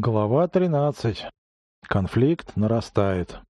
Глава 13. Конфликт нарастает.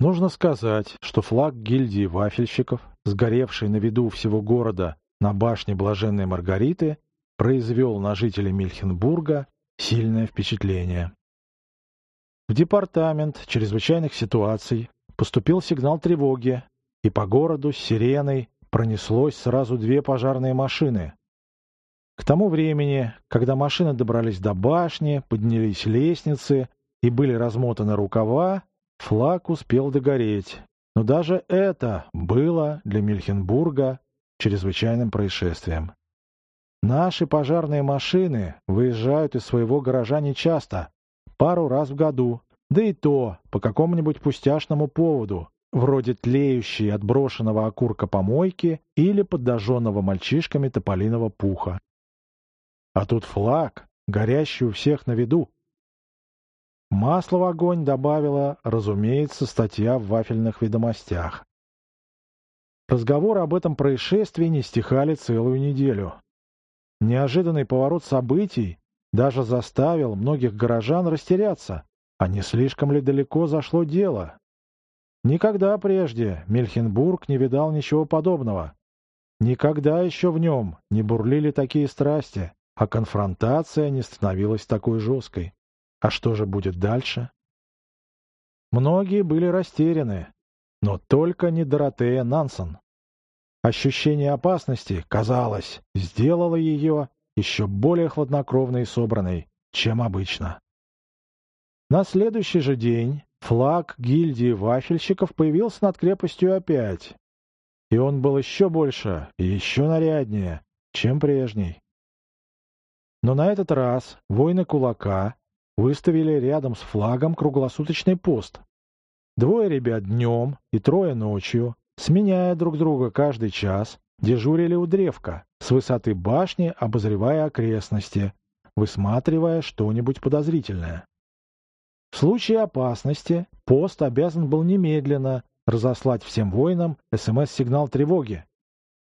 Нужно сказать, что флаг гильдии вафельщиков, сгоревший на виду всего города на башне Блаженной Маргариты, произвел на жителей Мильхенбурга сильное впечатление. В департамент чрезвычайных ситуаций поступил сигнал тревоги, и по городу с сиреной пронеслось сразу две пожарные машины, к тому времени, когда машины добрались до башни, поднялись лестницы и были размотаны рукава, флаг успел догореть. Но даже это было для Мильхенбурга чрезвычайным происшествием. Наши пожарные машины выезжают из своего гаража нечасто, пару раз в году, да и то по какому-нибудь пустяшному поводу, вроде тлеющей от брошенного окурка помойки или подожженного мальчишками тополиного пуха. А тут флаг, горящий у всех на виду. Масло в огонь добавила, разумеется, статья в вафельных ведомостях. Разговоры об этом происшествии не стихали целую неделю. Неожиданный поворот событий даже заставил многих горожан растеряться, а не слишком ли далеко зашло дело. Никогда прежде Мельхенбург не видал ничего подобного. Никогда еще в нем не бурлили такие страсти а конфронтация не становилась такой жесткой. А что же будет дальше? Многие были растеряны, но только не Доротея Нансон. Ощущение опасности, казалось, сделало ее еще более хладнокровной и собранной, чем обычно. На следующий же день флаг гильдии вафельщиков появился над крепостью опять, и он был еще больше и еще наряднее, чем прежний. Но на этот раз воины кулака выставили рядом с флагом круглосуточный пост. Двое ребят днем и трое ночью, сменяя друг друга каждый час, дежурили у древка, с высоты башни обозревая окрестности, высматривая что-нибудь подозрительное. В случае опасности пост обязан был немедленно разослать всем воинам СМС-сигнал тревоги,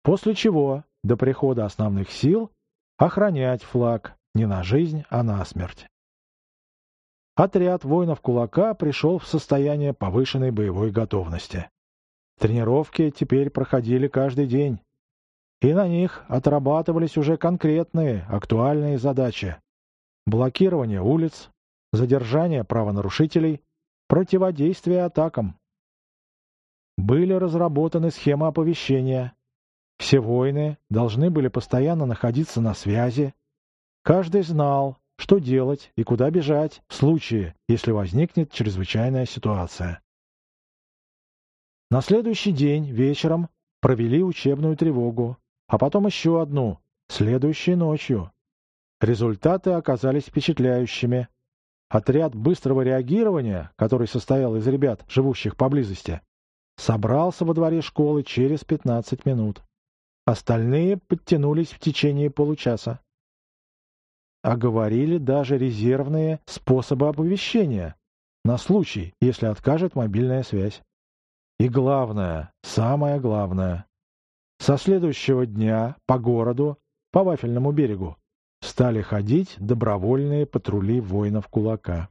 после чего до прихода основных сил охранять флаг не на жизнь, а на смерть. Отряд воинов кулака пришел в состояние повышенной боевой готовности. Тренировки теперь проходили каждый день, и на них отрабатывались уже конкретные, актуальные задачи. Блокирование улиц, задержание правонарушителей, противодействие атакам. Были разработаны схемы оповещения, все воины должны были постоянно находиться на связи. Каждый знал, что делать и куда бежать в случае, если возникнет чрезвычайная ситуация. На следующий день вечером провели учебную тревогу, а потом еще одну, следующей ночью. Результаты оказались впечатляющими. Отряд быстрого реагирования, который состоял из ребят, живущих поблизости, собрался во дворе школы через 15 минут. Остальные подтянулись в течение получаса. Оговорили даже резервные способы оповещения на случай, если откажет мобильная связь. И главное, самое главное, со следующего дня по городу, по Вафельному берегу, стали ходить добровольные патрули воинов кулака.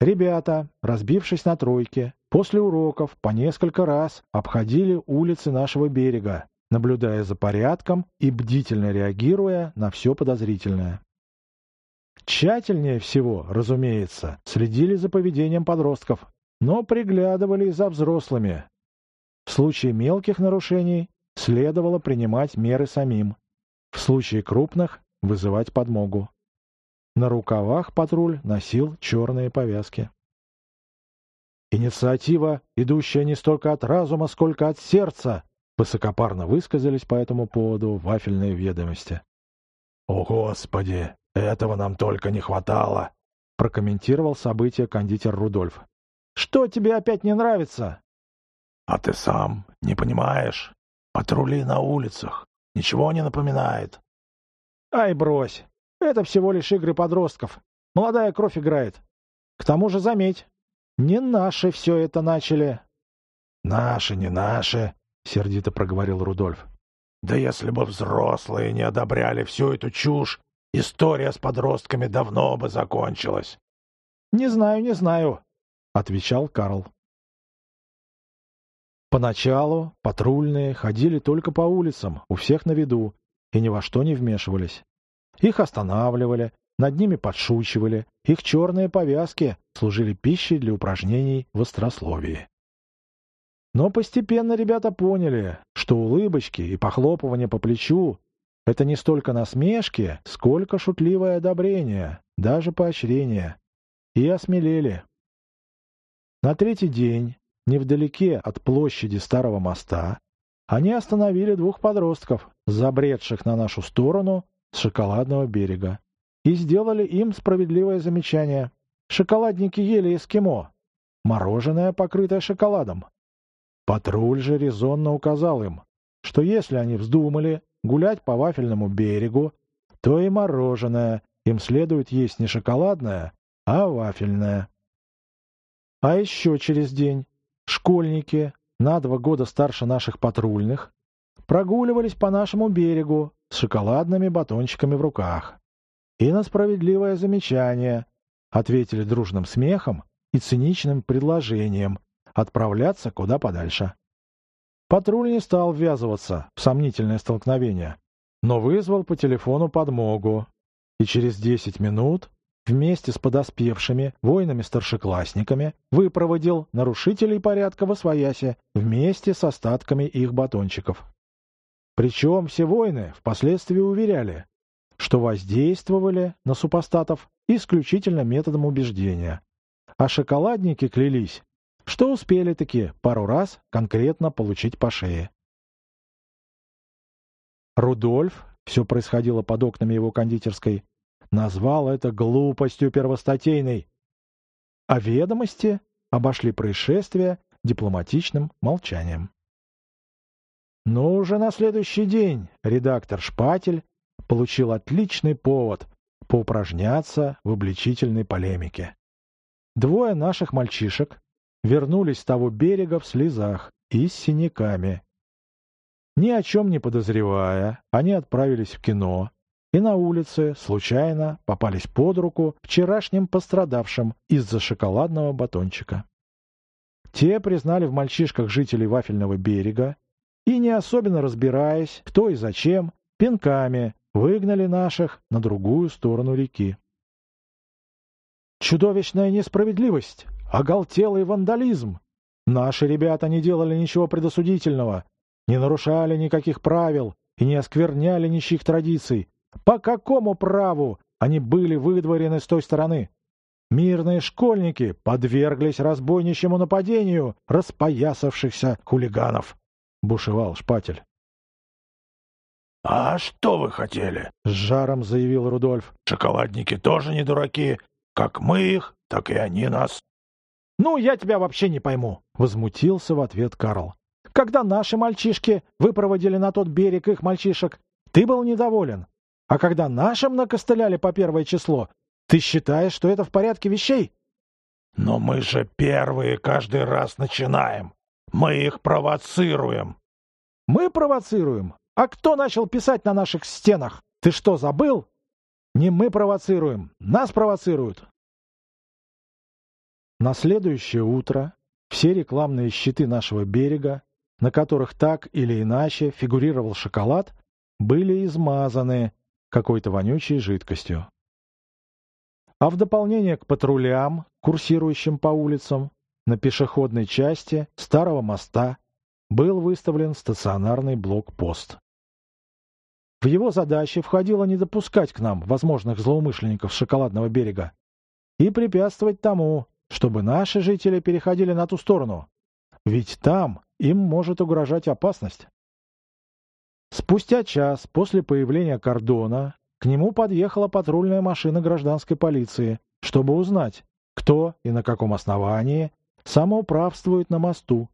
Ребята, разбившись на тройке, после уроков по несколько раз обходили улицы нашего берега, наблюдая за порядком и бдительно реагируя на все подозрительное. Тщательнее всего, разумеется, следили за поведением подростков, но приглядывали за взрослыми. В случае мелких нарушений следовало принимать меры самим, в случае крупных — вызывать подмогу. На рукавах патруль носил черные повязки. Инициатива, идущая не столько от разума, сколько от сердца, высокопарно высказались по этому поводу вафельные ведомости. «О, Господи! Этого нам только не хватало!» прокомментировал событие кондитер Рудольф. «Что тебе опять не нравится?» «А ты сам не понимаешь? Патрули на улицах. Ничего не напоминает». «Ай, брось! Это всего лишь игры подростков. Молодая кровь играет. К тому же, заметь, не наши все это начали. — Наши, не наши, — сердито проговорил Рудольф. — Да если бы взрослые не одобряли всю эту чушь, история с подростками давно бы закончилась. «Не знаю, не знаю», — отвечал Карл. Поначалу патрульные ходили только по улицам, у всех на виду, и ни во что не вмешивались. Их останавливали, над ними подшучивали, их черные повязки служили пищей для упражнений в острословии. Но постепенно ребята поняли, что улыбочки и похлопывание по плечу — это не столько насмешки, сколько шутливое одобрение, даже поощрение. И осмелели. На третий день, невдалеке от площади Старого моста, они остановили двух подростков, забредших на нашу сторону с шоколадного берега, и сделали им справедливое замечание. Шоколадники ели эскимо, мороженое, покрытое шоколадом. Патруль же резонно указал им, что если они вздумали гулять по вафельному берегу, то и мороженое им следует есть не шоколадное, а вафельное. А еще через день школьники, на два года старше наших патрульных, прогуливались по нашему берегу с шоколадными батончиками в руках. И на справедливое замечание ответили дружным смехом и циничным предложением отправляться куда подальше. Патруль не стал ввязываться в сомнительное столкновение, но вызвал по телефону подмогу, и через десять минут вместе с подоспевшими воинами-старшеклассниками выпроводил нарушителей порядка во своясе вместе с остатками их батончиков. Причем все воины впоследствии уверяли, что воздействовали на супостатов исключительно методом убеждения, а шоколадники клялись, что успели-таки пару раз конкретно получить по шее. Рудольф, все происходило под окнами его кондитерской, назвал это глупостью первостатейной. А ведомости обошли происшествие дипломатичным молчанием. Но уже на следующий день редактор Шпатель получил отличный повод поупражняться в обличительной полемике. Двое наших мальчишек вернулись с того берега в слезах и с синяками. Ни о чем не подозревая, они отправились в кино, и на улице случайно попались под руку вчерашним пострадавшим из-за шоколадного батончика. Те признали в мальчишках жителей Вафельного берега и, не особенно разбираясь, кто и зачем, пинками выгнали наших на другую сторону реки. Чудовищная несправедливость, оголтелый вандализм. Наши ребята не делали ничего предосудительного, не нарушали никаких правил и не оскверняли ничьих традиций, по какому праву они были выдворены с той стороны? Мирные школьники подверглись разбойничьему нападению распоясавшихся хулиганов, — бушевал Шпатель. — А что вы хотели? — с жаром заявил Рудольф. — Шоколадники тоже не дураки. Как мы их, так и они нас. — Ну, я тебя вообще не пойму, — возмутился в ответ Карл. — Когда наши мальчишки выпроводили на тот берег их мальчишек, ты был недоволен. А когда нашим накостыляли по первое число, ты считаешь, что это в порядке вещей? Но мы же первые каждый раз начинаем. Мы их провоцируем. Мы провоцируем? А кто начал писать на наших стенах? Ты что, забыл? Не мы провоцируем, нас провоцируют. На следующее утро все рекламные щиты нашего берега, на которых так или иначе фигурировал шоколад, были измазаны какой-то вонючей жидкостью. А в дополнение к патрулям, курсирующим по улицам, на пешеходной части старого моста был выставлен стационарный блокпост. В его задачи входило не допускать к нам возможных злоумышленников шоколадного берега и препятствовать тому, чтобы наши жители переходили на ту сторону, ведь там им может угрожать опасность. Спустя час после появления кордона к нему подъехала патрульная машина гражданской полиции, чтобы узнать, кто и на каком основании самоуправствует на мосту.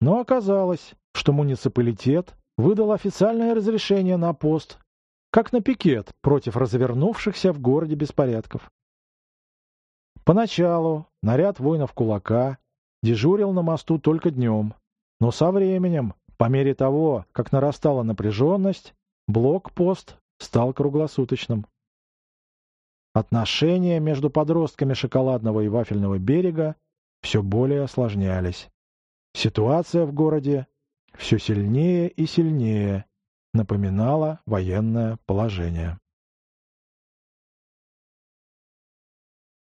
Но оказалось, что муниципалитет выдал официальное разрешение на пост, как на пикет против развернувшихся в городе беспорядков. Поначалу наряд воинов кулака дежурил на мосту только днем, но со временем по мере того, как нарастала напряженность, блокпост стал круглосуточным. отношения между подростками шоколадного и вафельного берега все более осложнялись. Ситуация в городе все сильнее и сильнее напоминала военное положение.